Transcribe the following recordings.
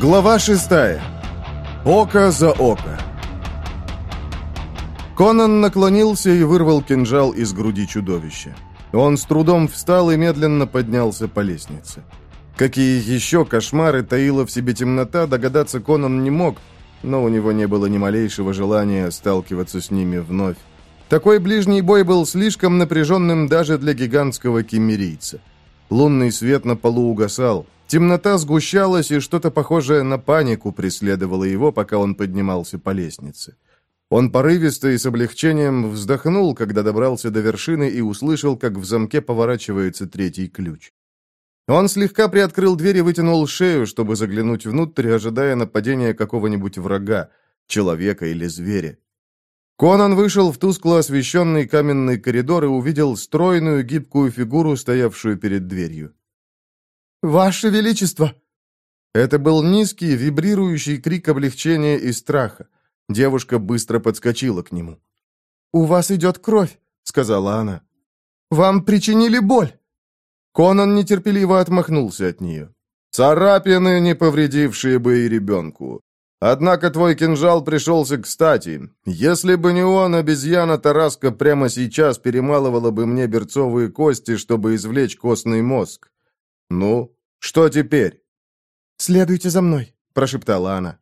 Глава 6. Око за око. Конан наклонился и вырвал кинжал из груди чудовища. Он с трудом встал и медленно поднялся по лестнице. Какие еще кошмары таила в себе темнота, догадаться Конан не мог, но у него не было ни малейшего желания сталкиваться с ними вновь. Такой ближний бой был слишком напряженным даже для гигантского кемерийца. Лунный свет на полу угасал, Темнота сгущалась, и что-то похожее на панику преследовало его, пока он поднимался по лестнице. Он порывисто и с облегчением вздохнул, когда добрался до вершины и услышал, как в замке поворачивается третий ключ. Он слегка приоткрыл дверь и вытянул шею, чтобы заглянуть внутрь, ожидая нападения какого-нибудь врага, человека или зверя. Конан вышел в тускло освещенный каменный коридор и увидел стройную гибкую фигуру, стоявшую перед дверью. «Ваше Величество!» Это был низкий, вибрирующий крик облегчения и страха. Девушка быстро подскочила к нему. «У вас идет кровь», — сказала она. «Вам причинили боль!» Конан нетерпеливо отмахнулся от нее. «Царапины, не повредившие бы и ребенку. Однако твой кинжал пришелся кстати. Если бы не он, обезьяна Тараска прямо сейчас перемалывала бы мне берцовые кости, чтобы извлечь костный мозг. Ну, «Что теперь?» «Следуйте за мной», — прошептала она.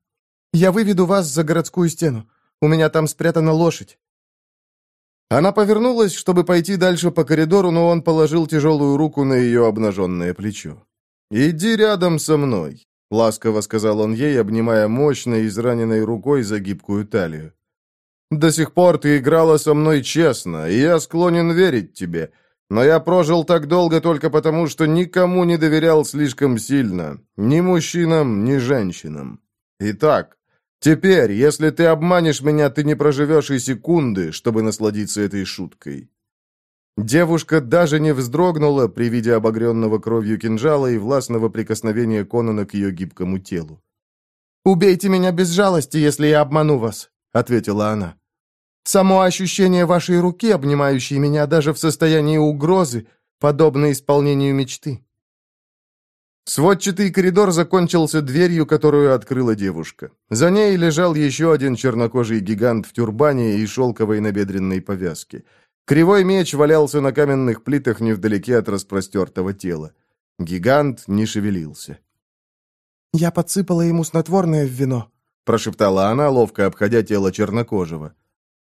«Я выведу вас за городскую стену. У меня там спрятана лошадь». Она повернулась, чтобы пойти дальше по коридору, но он положил тяжелую руку на ее обнаженное плечо. «Иди рядом со мной», — ласково сказал он ей, обнимая мощной, израненной рукой за гибкую талию. «До сих пор ты играла со мной честно, и я склонен верить тебе. Но я прожил так долго только потому, что никому не доверял слишком сильно. Ни мужчинам, ни женщинам. Итак, теперь, если ты обманешь меня, ты не проживешь и секунды, чтобы насладиться этой шуткой». Девушка даже не вздрогнула при виде обогренного кровью кинжала и властного прикосновения Конона к ее гибкому телу. «Убейте меня без жалости, если я обману вас», — ответила она. Само ощущение вашей руки, обнимающей меня даже в состоянии угрозы, подобно исполнению мечты. Сводчатый коридор закончился дверью, которую открыла девушка. За ней лежал еще один чернокожий гигант в тюрбане и шелковой набедренной повязке. Кривой меч валялся на каменных плитах невдалеке от распростертого тела. Гигант не шевелился. «Я подсыпала ему снотворное в вино», — прошептала она, ловко обходя тело чернокожего.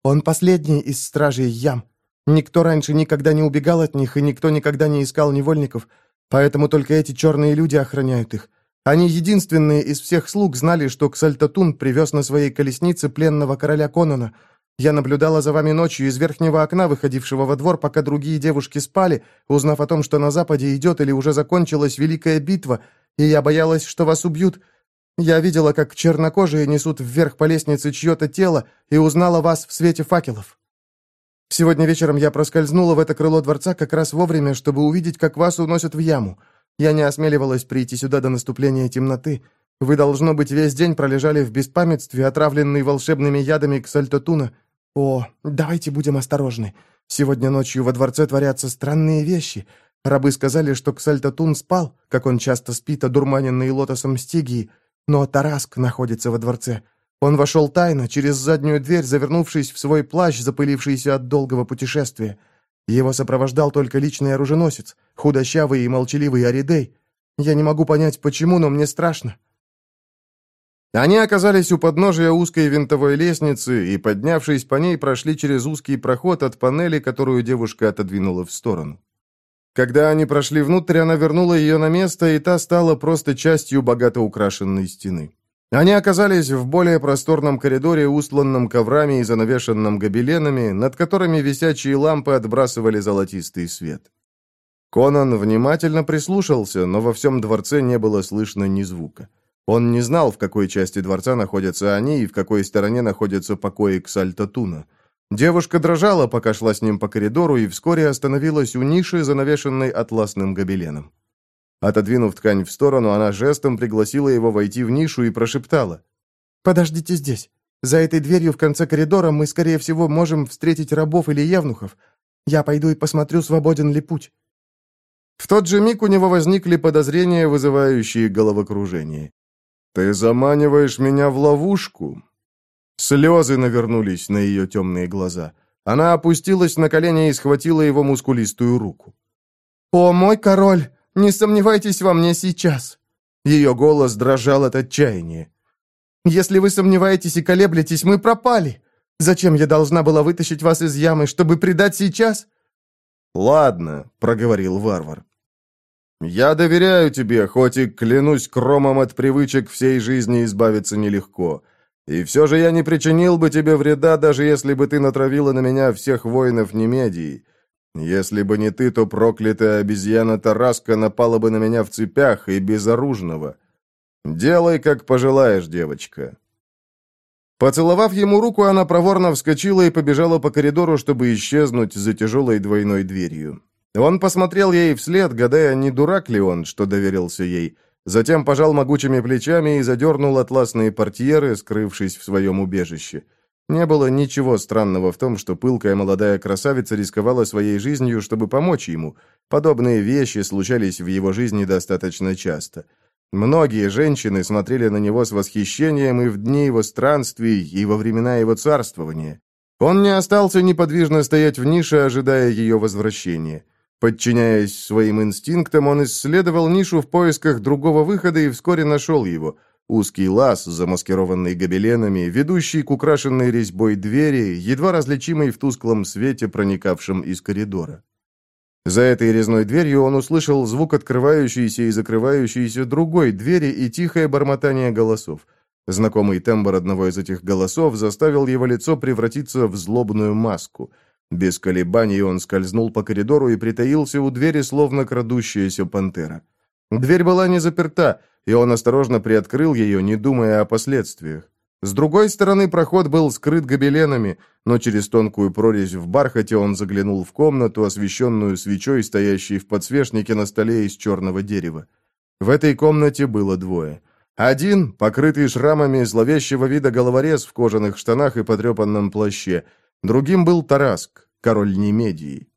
Он последний из стражей ям. Никто раньше никогда не убегал от них, и никто никогда не искал невольников, поэтому только эти черные люди охраняют их. Они единственные из всех слуг знали, что Ксальтатун привез на своей колеснице пленного короля Конона. Я наблюдала за вами ночью из верхнего окна, выходившего во двор, пока другие девушки спали, узнав о том, что на западе идет или уже закончилась великая битва, и я боялась, что вас убьют. Я видела, как чернокожие несут вверх по лестнице чье-то тело и узнала вас в свете факелов. Сегодня вечером я проскользнула в это крыло дворца как раз вовремя, чтобы увидеть, как вас уносят в яму. Я не осмеливалась прийти сюда до наступления темноты. Вы, должно быть, весь день пролежали в беспамятстве, отравленные волшебными ядами ксальтотуна. О, давайте будем осторожны. Сегодня ночью во дворце творятся странные вещи. Рабы сказали, что ксальтотун спал, как он часто спит, одурманенный лотосом стигии, но Тараск находится во дворце. Он вошел тайно, через заднюю дверь, завернувшись в свой плащ, запылившийся от долгого путешествия. Его сопровождал только личный оруженосец, худощавый и молчаливый Аридей. Я не могу понять, почему, но мне страшно. Они оказались у подножия узкой винтовой лестницы и, поднявшись по ней, прошли через узкий проход от панели, которую девушка отодвинула в сторону. Когда они прошли внутрь, она вернула ее на место, и та стала просто частью богато украшенной стены. Они оказались в более просторном коридоре, устланном коврами и занавешенном гобеленами, над которыми висячие лампы отбрасывали золотистый свет. Конан внимательно прислушался, но во всем дворце не было слышно ни звука. Он не знал, в какой части дворца находятся они и в какой стороне находятся покои Ксальтатуна. Девушка дрожала, пока шла с ним по коридору, и вскоре остановилась у ниши, занавешенной атласным гобеленом. Отодвинув ткань в сторону, она жестом пригласила его войти в нишу и прошептала. «Подождите здесь. За этой дверью в конце коридора мы, скорее всего, можем встретить рабов или евнухов. Я пойду и посмотрю, свободен ли путь». В тот же миг у него возникли подозрения, вызывающие головокружение. «Ты заманиваешь меня в ловушку?» Слезы навернулись на ее темные глаза. Она опустилась на колени и схватила его мускулистую руку. «О, мой король, не сомневайтесь во мне сейчас!» Ее голос дрожал от отчаяния. «Если вы сомневаетесь и колеблетесь, мы пропали! Зачем я должна была вытащить вас из ямы, чтобы предать сейчас?» «Ладно», — проговорил варвар. «Я доверяю тебе, хоть и, клянусь кромом от привычек, всей жизни избавиться нелегко. И все же я не причинил бы тебе вреда, даже если бы ты натравила на меня всех воинов Немедии. Если бы не ты, то проклятая обезьяна Тараска напала бы на меня в цепях и безоружного. Делай, как пожелаешь, девочка». Поцеловав ему руку, она проворно вскочила и побежала по коридору, чтобы исчезнуть за тяжелой двойной дверью. Он посмотрел ей вслед, гадая, не дурак ли он, что доверился ей, — Затем пожал могучими плечами и задернул атласные портьеры, скрывшись в своем убежище. Не было ничего странного в том, что пылкая молодая красавица рисковала своей жизнью, чтобы помочь ему. Подобные вещи случались в его жизни достаточно часто. Многие женщины смотрели на него с восхищением и в дни его странствий, и во времена его царствования. Он не остался неподвижно стоять в нише, ожидая ее возвращения. Подчиняясь своим инстинктам, он исследовал нишу в поисках другого выхода и вскоре нашел его. Узкий лаз, замаскированный гобеленами, ведущий к украшенной резьбой двери, едва различимый в тусклом свете, проникавшем из коридора. За этой резной дверью он услышал звук открывающейся и закрывающейся другой двери и тихое бормотание голосов. Знакомый тембр одного из этих голосов заставил его лицо превратиться в злобную маску – без колебаний он скользнул по коридору и притаился у двери, словно крадущаяся пантера. Дверь была не заперта, и он осторожно приоткрыл ее, не думая о последствиях. С другой стороны проход был скрыт гобеленами, но через тонкую прорезь в бархате он заглянул в комнату, освещенную свечой, стоящей в подсвечнике на столе из черного дерева. В этой комнате было двое. Один, покрытый шрамами зловещего вида головорез в кожаных штанах и потрепанном плаще, Другим был Тараск, король Немедии.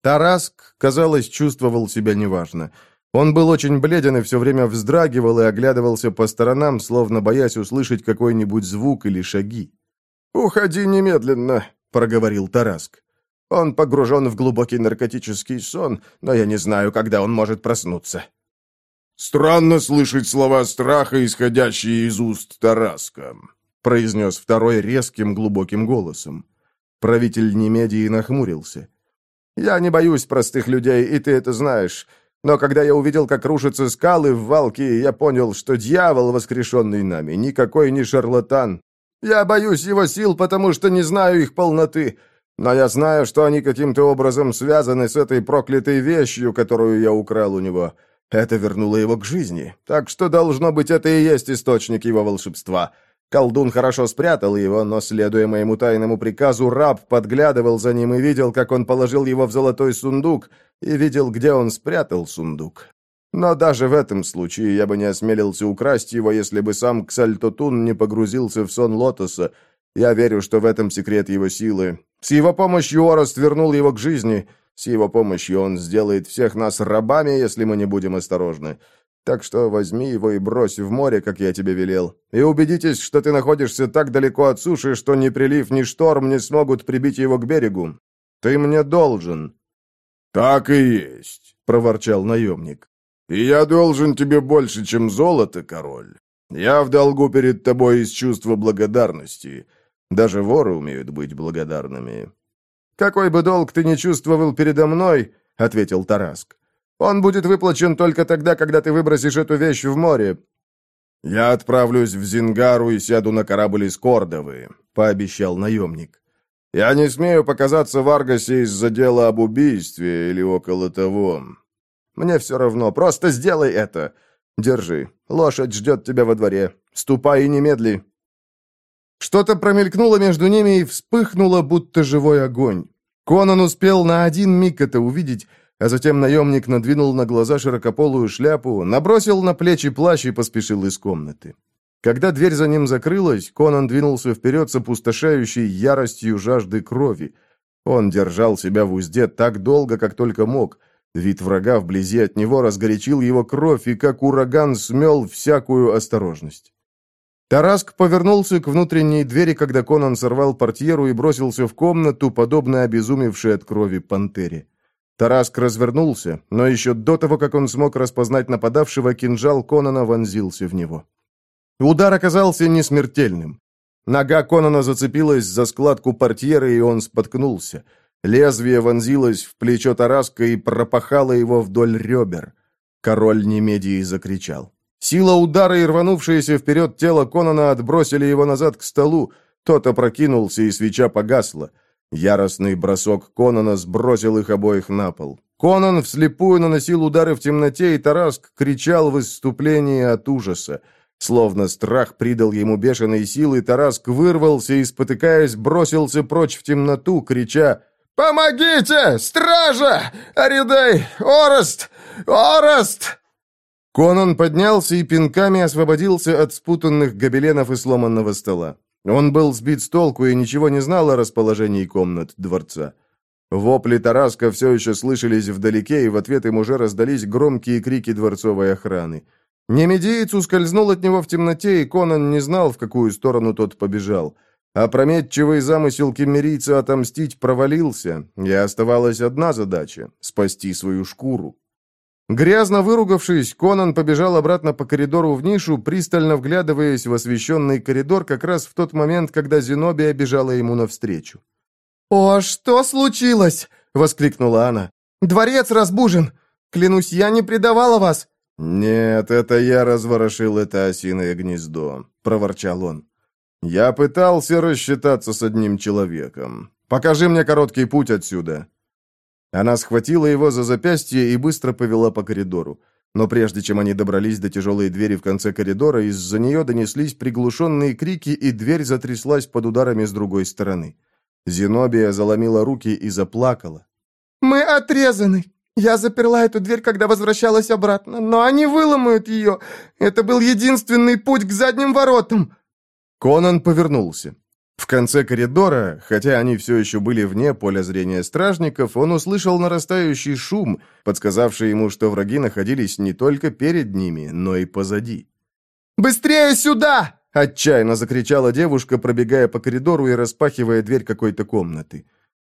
Тараск, казалось, чувствовал себя неважно. Он был очень бледен и все время вздрагивал и оглядывался по сторонам, словно боясь услышать какой-нибудь звук или шаги. «Уходи немедленно», — проговорил Тараск. «Он погружен в глубокий наркотический сон, но я не знаю, когда он может проснуться». «Странно слышать слова страха, исходящие из уст Тараска», — произнес второй резким глубоким голосом. Правитель Немедии нахмурился. «Я не боюсь простых людей, и ты это знаешь. Но когда я увидел, как рушатся скалы в Валке, я понял, что дьявол, воскрешенный нами, никакой не шарлатан. Я боюсь его сил, потому что не знаю их полноты. Но я знаю, что они каким-то образом связаны с этой проклятой вещью, которую я украл у него. Это вернуло его к жизни. Так что, должно быть, это и есть источник его волшебства. Колдун хорошо спрятал его, но, следуя моему тайному приказу, раб подглядывал за ним и видел, как он положил его в золотой сундук, и видел, где он спрятал сундук. Но даже в этом случае я бы не осмелился украсть его, если бы сам Ксальтотун не погрузился в сон лотоса. Я верю, что в этом секрет его силы. С его помощью Орост вернул его к жизни. С его помощью он сделает всех нас рабами, если мы не будем осторожны. Так что возьми его и брось в море, как я тебе велел. И убедитесь, что ты находишься так далеко от суши, что ни прилив, ни шторм не смогут прибить его к берегу. Ты мне должен». «Так и есть», — проворчал наемник. «И я должен тебе больше, чем золото, король. Я в долгу перед тобой из чувства благодарности. Даже воры умеют быть благодарными». «Какой бы долг ты не чувствовал передо мной», — ответил Тараск. Он будет выплачен только тогда, когда ты выбросишь эту вещь в море». «Я отправлюсь в Зингару и сяду на корабль из Кордовы», — пообещал наемник. «Я не смею показаться в Аргасе из-за дела об убийстве или около того. Мне все равно, просто сделай это. Держи, лошадь ждет тебя во дворе. Ступай и немедли». Что-то промелькнуло между ними и вспыхнуло, будто живой огонь. Конан успел на один миг это увидеть, а затем наемник надвинул на глаза широкополую шляпу, набросил на плечи плащ и поспешил из комнаты. Когда дверь за ним закрылась, Конан двинулся вперед с опустошающей яростью жажды крови. Он держал себя в узде так долго, как только мог. Вид врага вблизи от него разгорячил его кровь и, как ураган, смел всякую осторожность. Тараск повернулся к внутренней двери, когда Конан сорвал портьеру и бросился в комнату, подобно обезумевшей от крови пантере. Тараск развернулся, но еще до того, как он смог распознать нападавшего, кинжал Конона вонзился в него. Удар оказался несмертельным. Нога Конона зацепилась за складку портьеры, и он споткнулся. Лезвие вонзилось в плечо Тараска и пропахало его вдоль ребер. Король Немедии закричал. Сила удара и рванувшееся вперед тело Конона отбросили его назад к столу. Тот опрокинулся, и свеча погасла. Яростный бросок Конона сбросил их обоих на пол. Конан вслепую наносил удары в темноте, и Тараск кричал в исступлении от ужаса. Словно страх придал ему бешеной силы, Тараск вырвался и, спотыкаясь, бросился прочь в темноту, крича «Помогите! Стража! Аридай! Орост! Орост!» Конан поднялся и пинками освободился от спутанных гобеленов и сломанного стола. Он был сбит с толку и ничего не знал о расположении комнат дворца. Вопли Тараска все еще слышались вдалеке, и в ответ им уже раздались громкие крики дворцовой охраны. Немедиец ускользнул от него в темноте, и Конан не знал, в какую сторону тот побежал. Опрометчивый замысел кемерийца отомстить провалился, и оставалась одна задача — спасти свою шкуру. Грязно выругавшись, Конан побежал обратно по коридору в нишу, пристально вглядываясь в освещенный коридор как раз в тот момент, когда Зенобия бежала ему навстречу. «О, что случилось?» — воскликнула она. «Дворец разбужен! Клянусь, я не предавала вас!» «Нет, это я разворошил это осиное гнездо», — проворчал он. «Я пытался рассчитаться с одним человеком. Покажи мне короткий путь отсюда». Она схватила его за запястье и быстро повела по коридору. Но прежде чем они добрались до тяжелой двери в конце коридора, из-за нее донеслись приглушенные крики, и дверь затряслась под ударами с другой стороны. Зенобия заломила руки и заплакала. «Мы отрезаны! Я заперла эту дверь, когда возвращалась обратно, но они выломают ее! Это был единственный путь к задним воротам!» Конан повернулся. В конце коридора, хотя они все еще были вне поля зрения стражников, он услышал нарастающий шум, подсказавший ему, что враги находились не только перед ними, но и позади. «Быстрее сюда!» — отчаянно закричала девушка, пробегая по коридору и распахивая дверь какой-то комнаты.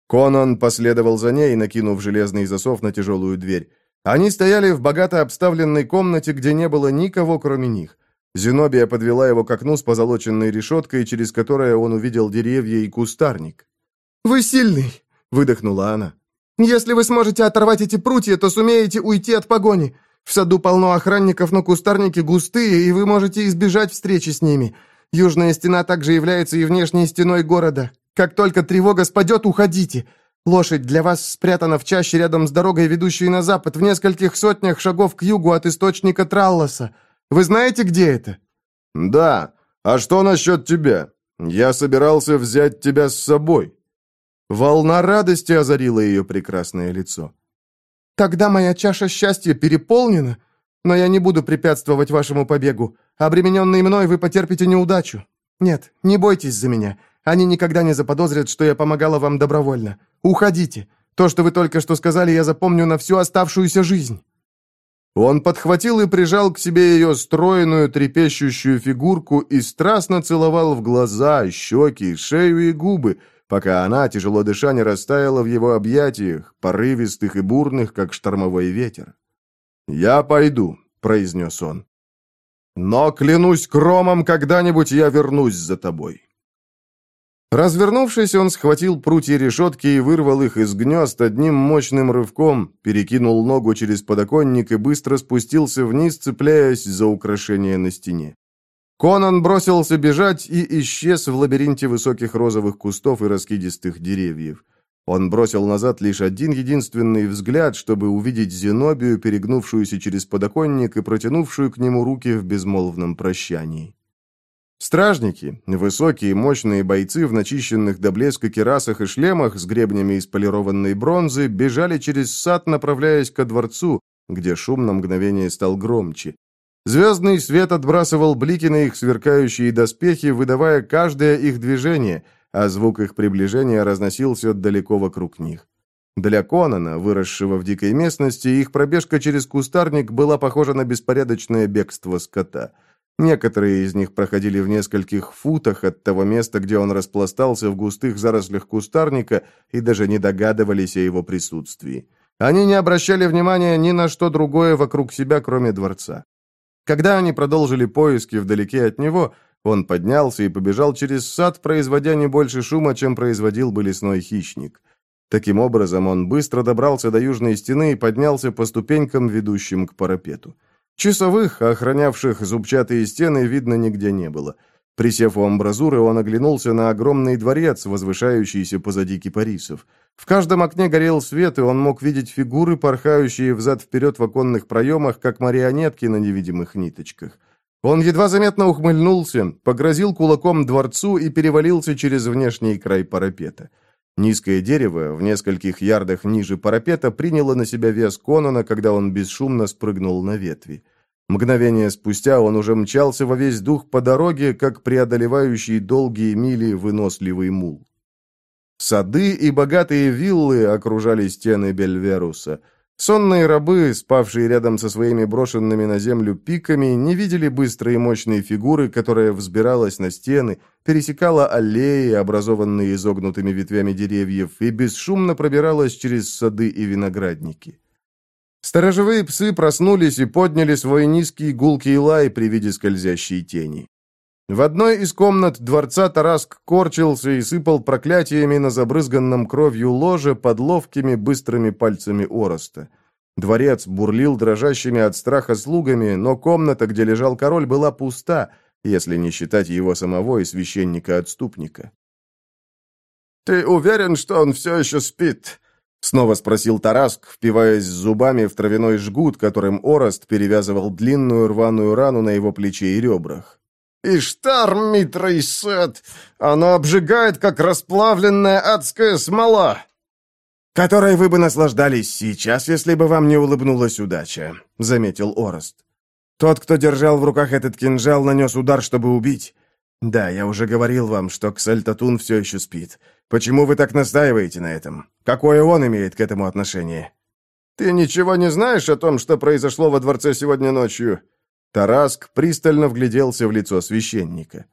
Конан последовал за ней, накинув железный засов на тяжелую дверь. Они стояли в богато обставленной комнате, где не было никого, кроме них. Зенобия подвела его к окну с позолоченной решеткой, через которое он увидел деревья и кустарник. «Вы сильный!» — выдохнула она. «Если вы сможете оторвать эти прутья, то сумеете уйти от погони. В саду полно охранников, но кустарники густые, и вы можете избежать встречи с ними. Южная стена также является и внешней стеной города. Как только тревога спадет, уходите. Лошадь для вас спрятана в чаще рядом с дорогой, ведущей на запад, в нескольких сотнях шагов к югу от источника Тралласа. Вы знаете, где это?» «Да. А что насчет тебя? Я собирался взять тебя с собой». Волна радости озарила ее прекрасное лицо. «Тогда моя чаша счастья переполнена, но я не буду препятствовать вашему побегу. Обремененный мной вы потерпите неудачу. Нет, не бойтесь за меня. Они никогда не заподозрят, что я помогала вам добровольно. Уходите. То, что вы только что сказали, я запомню на всю оставшуюся жизнь». Он подхватил и прижал к себе ее стройную трепещущую фигурку и страстно целовал в глаза, щеки, шею и губы, пока она, тяжело дыша, не растаяла в его объятиях, порывистых и бурных, как штормовой ветер. «Я пойду», — произнес он. «Но клянусь кромом, когда-нибудь я вернусь за тобой». Развернувшись, он схватил прутья решетки и вырвал их из гнезд одним мощным рывком, перекинул ногу через подоконник и быстро спустился вниз, цепляясь за украшение на стене. Конан бросился бежать и исчез в лабиринте высоких розовых кустов и раскидистых деревьев. Он бросил назад лишь один единственный взгляд, чтобы увидеть Зенобию, перегнувшуюся через подоконник и протянувшую к нему руки в безмолвном прощании. Стражники, высокие, мощные бойцы в начищенных до блеска керасах и шлемах с гребнями из полированной бронзы, бежали через сад, направляясь ко дворцу, где шум на мгновение стал громче. Звездный свет отбрасывал блики на их сверкающие доспехи, выдавая каждое их движение, а звук их приближения разносился далеко вокруг них. Для Конана, выросшего в дикой местности, их пробежка через кустарник была похожа на беспорядочное бегство скота – Некоторые из них проходили в нескольких футах от того места, где он распластался в густых зарослях кустарника и даже не догадывались о его присутствии. Они не обращали внимания ни на что другое вокруг себя, кроме дворца. Когда они продолжили поиски вдалеке от него, он поднялся и побежал через сад, производя не больше шума, чем производил бы лесной хищник. Таким образом, он быстро добрался до южной стены и поднялся по ступенькам, ведущим к парапету. Часовых, охранявших зубчатые стены, видно нигде не было. Присев у амбразуры, он оглянулся на огромный дворец, возвышающийся позади кипарисов. В каждом окне горел свет, и он мог видеть фигуры, порхающие взад-вперед в оконных проемах, как марионетки на невидимых ниточках. Он едва заметно ухмыльнулся, погрозил кулаком дворцу и перевалился через внешний край парапета. Низкое дерево, в нескольких ярдах ниже парапета, приняло на себя вес Конона, когда он бесшумно спрыгнул на ветви. Мгновение спустя он уже мчался во весь дух по дороге, как преодолевающий долгие мили выносливый мул. Сады и богатые виллы окружали стены Бельверуса – Сонные рабы, спавшие рядом со своими брошенными на землю пиками, не видели быстрые и мощные фигуры, которая взбиралась на стены, пересекала аллеи, образованные изогнутыми ветвями деревьев, и бесшумно пробиралась через сады и виноградники. Сторожевые псы проснулись и подняли свой низкий гулкий лай при виде скользящей тени. В одной из комнат дворца Тараск корчился и сыпал проклятиями на забрызганном кровью ложе под ловкими быстрыми пальцами Ороста. Дворец бурлил дрожащими от страха слугами, но комната, где лежал король, была пуста, если не считать его самого и священника-отступника. «Ты уверен, что он все еще спит?» — снова спросил Тараск, впиваясь зубами в травяной жгут, которым Орост перевязывал длинную рваную рану на его плече и ребрах. Иштар, Митра и Сет! Оно обжигает, как расплавленная адская смола!» «Которой вы бы наслаждались сейчас, если бы вам не улыбнулась удача», — заметил Орост. «Тот, кто держал в руках этот кинжал, нанес удар, чтобы убить. Да, я уже говорил вам, что Ксальтатун все еще спит. Почему вы так настаиваете на этом? Какое он имеет к этому отношение?» «Ты ничего не знаешь о том, что произошло во дворце сегодня ночью?» Тараск пристально вгляделся в лицо священника.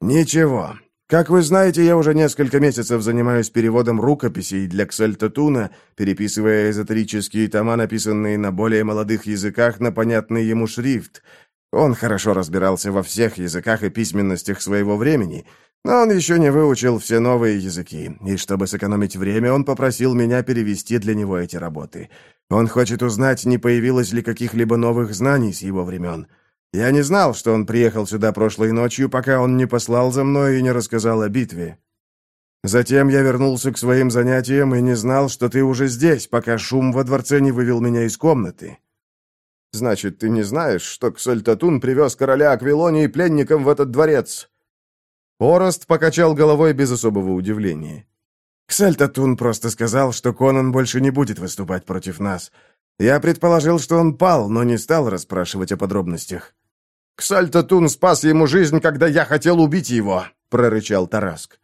«Ничего. Как вы знаете, я уже несколько месяцев занимаюсь переводом рукописей для Ксальтатуна, переписывая эзотерические тома, написанные на более молодых языках, на понятный ему шрифт. Он хорошо разбирался во всех языках и письменностях своего времени, но он еще не выучил все новые языки, и чтобы сэкономить время, он попросил меня перевести для него эти работы». Он хочет узнать, не появилось ли каких-либо новых знаний с его времен. Я не знал, что он приехал сюда прошлой ночью, пока он не послал за мной и не рассказал о битве. Затем я вернулся к своим занятиям и не знал, что ты уже здесь, пока шум во дворце не вывел меня из комнаты. Значит, ты не знаешь, что Ксальтатун привез короля Аквилонии пленником в этот дворец?» Орост покачал головой без особого удивления. Ксель Татун просто сказал, что Конан больше не будет выступать против нас. Я предположил, что он пал, но не стал расспрашивать о подробностях. «Ксаль Татун спас ему жизнь, когда я хотел убить его», — прорычал Тараск.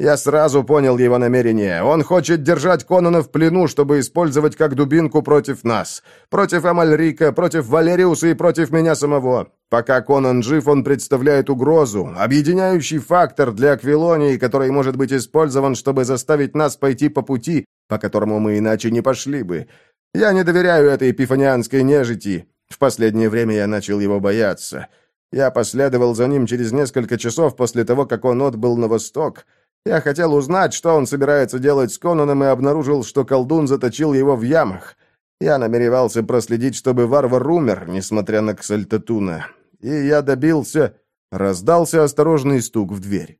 Я сразу понял его намерение. Он хочет держать Конона в плену, чтобы использовать как дубинку против нас. Против Амальрика, против Валериуса и против меня самого. Пока Конан жив, он представляет угрозу, объединяющий фактор для Аквилонии, который может быть использован, чтобы заставить нас пойти по пути, по которому мы иначе не пошли бы. Я не доверяю этой эпифанианской нежити. В последнее время я начал его бояться. Я последовал за ним через несколько часов после того, как он отбыл на восток». Я хотел узнать, что он собирается делать с Конаном, и обнаружил, что колдун заточил его в ямах. Я намеревался проследить, чтобы варвар умер, несмотря на Ксальтатуна. И я добился... Раздался осторожный стук в дверь.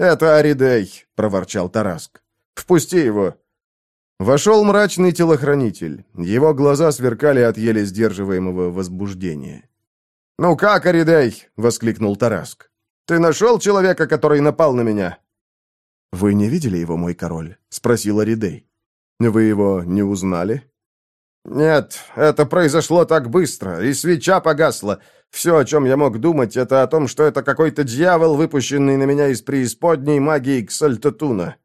«Это Аридей!» — проворчал Тараск. «Впусти его!» Вошел мрачный телохранитель. Его глаза сверкали от еле сдерживаемого возбуждения. «Ну как, Аридей?» — воскликнул Тараск. «Ты нашел человека, который напал на меня?» «Вы не видели его, мой король?» — спросила Ридей. «Вы его не узнали?» «Нет, это произошло так быстро, и свеча погасла. Все, о чем я мог думать, это о том, что это какой-то дьявол, выпущенный на меня из преисподней магии Ксальтатуна».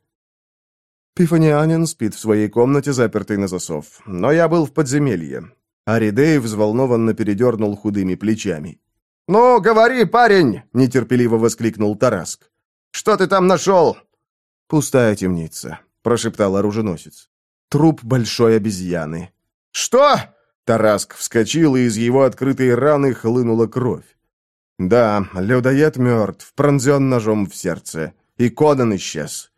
Пифанианин спит в своей комнате, запертый на засов. Но я был в подземелье. Аридей взволнованно передернул худыми плечами. «Ну, говори, парень!» — нетерпеливо воскликнул Тараск. «Что ты там нашел? «Пустая темница», — прошептал оруженосец. «Труп большой обезьяны». «Что?» — Тараск вскочил, и из его открытой раны хлынула кровь. «Да, людоед мертв, пронзен ножом в сердце, и Конан исчез».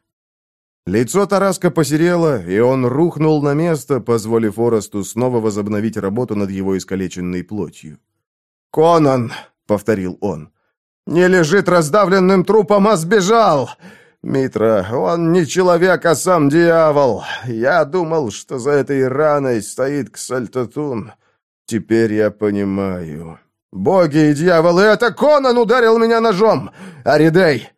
Лицо Тараска посерело, и он рухнул на место, позволив Оросту снова возобновить работу над его искалеченной плотью. «Конан!» — повторил он. «Не лежит раздавленным трупом, а сбежал! Митра, он не человек, а сам дьявол. Я думал, что за этой раной стоит Ксальтатун. Теперь я понимаю. Боги и дьяволы, это Конан ударил меня ножом! Аридей!»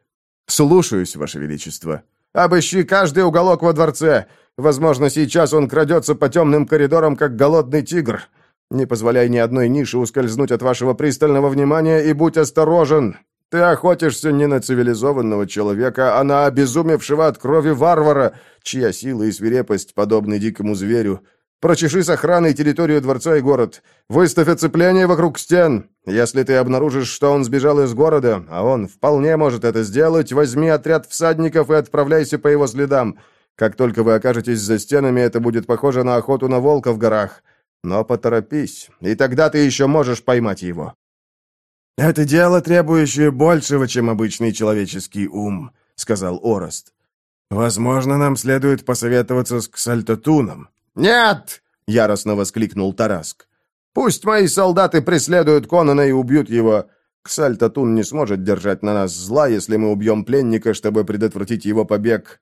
«Слушаюсь, Ваше Величество. Обыщи каждый уголок во дворце. Возможно, сейчас он крадется по темным коридорам, как голодный тигр. Не позволяй ни одной нише ускользнуть от вашего пристального внимания и будь осторожен. Ты охотишься не на цивилизованного человека, а на обезумевшего от крови варвара, чья сила и свирепость подобны дикому зверю. Прочеши с охраной территорию дворца и город. Выставь оцепление вокруг стен. Если ты обнаружишь, что он сбежал из города, а он вполне может это сделать, возьми отряд всадников и отправляйся по его следам. Как только вы окажетесь за стенами, это будет похоже на охоту на волка в горах. Но поторопись, и тогда ты еще можешь поймать его». «Это дело, требующее большего, чем обычный человеческий ум», — сказал Орост. «Возможно, нам следует посоветоваться с Ксальтатуном». «Нет!» — яростно воскликнул Тараск. «Пусть мои солдаты преследуют Конана и убьют его. Ксальтатун не сможет держать на нас зла, если мы убьем пленника, чтобы предотвратить его побег».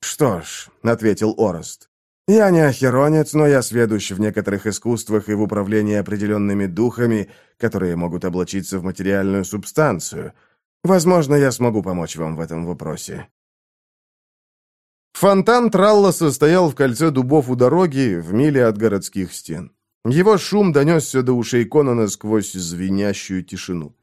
«Что ж», — ответил Орост, я не охеронец, но я сведущ в некоторых искусствах и в управлении определенными духами, которые могут облачиться в материальную субстанцию. Возможно, я смогу помочь вам в этом вопросе». Фонтан Тралла состоял в кольце дубов у дороги, в миле от городских стен. Его шум донесся до ушей Конана сквозь звенящую тишину.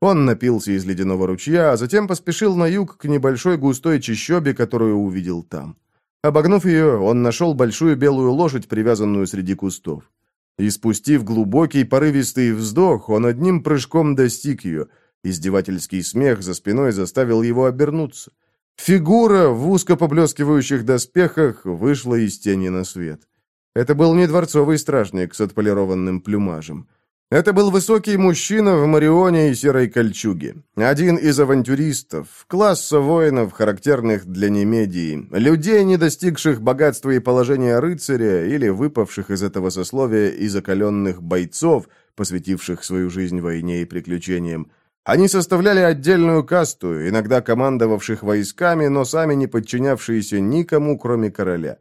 Он напился из ледяного ручья, а затем поспешил на юг к небольшой густой чащобе, которую увидел там. Обогнув ее, он нашел большую белую лошадь, привязанную среди кустов. И спустив глубокий порывистый вздох, он одним прыжком достиг ее. Издевательский смех за спиной заставил его обернуться. Фигура в узко поблескивающих доспехах вышла из тени на свет. Это был не дворцовый стражник с отполированным плюмажем. Это был высокий мужчина в марионе и серой кольчуге. Один из авантюристов, класса воинов, характерных для Немедии, людей, не достигших богатства и положения рыцаря или выпавших из этого сословия и закаленных бойцов, посвятивших свою жизнь войне и приключениям. Они составляли отдельную касту, иногда командовавших войсками, но сами не подчинявшиеся никому, кроме короля.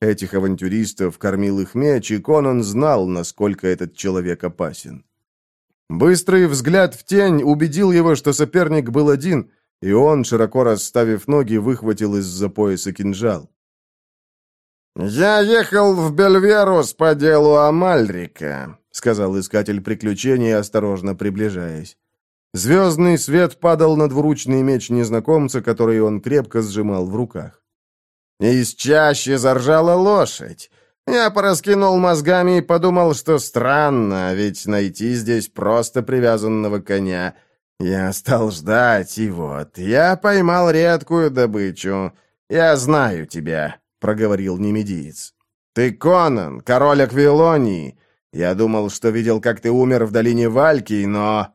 Этих авантюристов кормил их меч, и Конан знал, насколько этот человек опасен. Быстрый взгляд в тень убедил его, что соперник был один, и он, широко расставив ноги, выхватил из-за пояса кинжал. «Я ехал в Бельверус по делу Амальрика», — сказал искатель приключений, осторожно приближаясь. Звездный свет падал на двуручный меч незнакомца, который он крепко сжимал в руках. Из чаще заржала лошадь. Я пораскинул мозгами и подумал, что странно, ведь найти здесь просто привязанного коня. Я стал ждать, и вот, я поймал редкую добычу. Я знаю тебя, — проговорил немедиец. Ты Конан, король Аквилонии. Я думал, что видел, как ты умер в долине Вальки, но...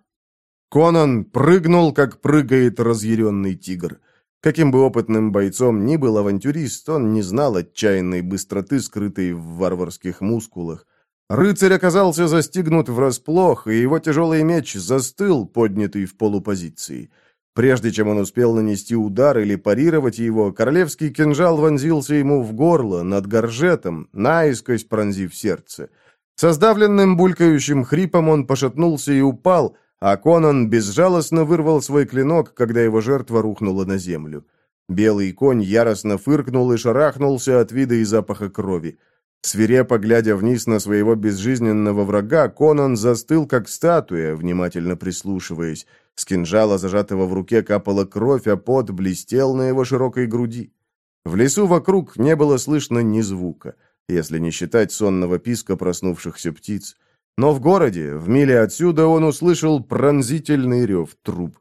Конан прыгнул, как прыгает разъяренный тигр. — Каким бы опытным бойцом ни был авантюрист, он не знал отчаянной быстроты, скрытой в варварских мускулах. Рыцарь оказался застигнут врасплох, и его тяжелый меч застыл, поднятый в полупозиции. Прежде чем он успел нанести удар или парировать его, королевский кинжал вонзился ему в горло, над горжетом, наискось пронзив сердце. Со сдавленным булькающим хрипом он пошатнулся и упал, а Конан безжалостно вырвал свой клинок, когда его жертва рухнула на землю. Белый конь яростно фыркнул и шарахнулся от вида и запаха крови. Свирепо глядя вниз на своего безжизненного врага, Конан застыл, как статуя, внимательно прислушиваясь. С кинжала, зажатого в руке, капала кровь, а пот блестел на его широкой груди. В лесу вокруг не было слышно ни звука, если не считать сонного писка проснувшихся птиц. Но в городе, в миле отсюда, он услышал пронзительный рев труп.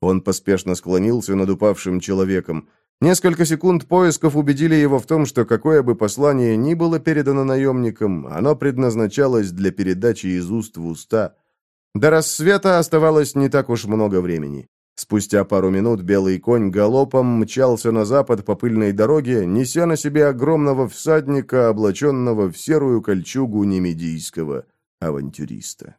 Он поспешно склонился над упавшим человеком. Несколько секунд поисков убедили его в том, что какое бы послание ни было передано наемникам, оно предназначалось для передачи из уст в уста. До рассвета оставалось не так уж много времени. Спустя пару минут белый конь галопом мчался на запад по пыльной дороге, неся на себе огромного всадника, облаченного в серую кольчугу немедийского авантюриста.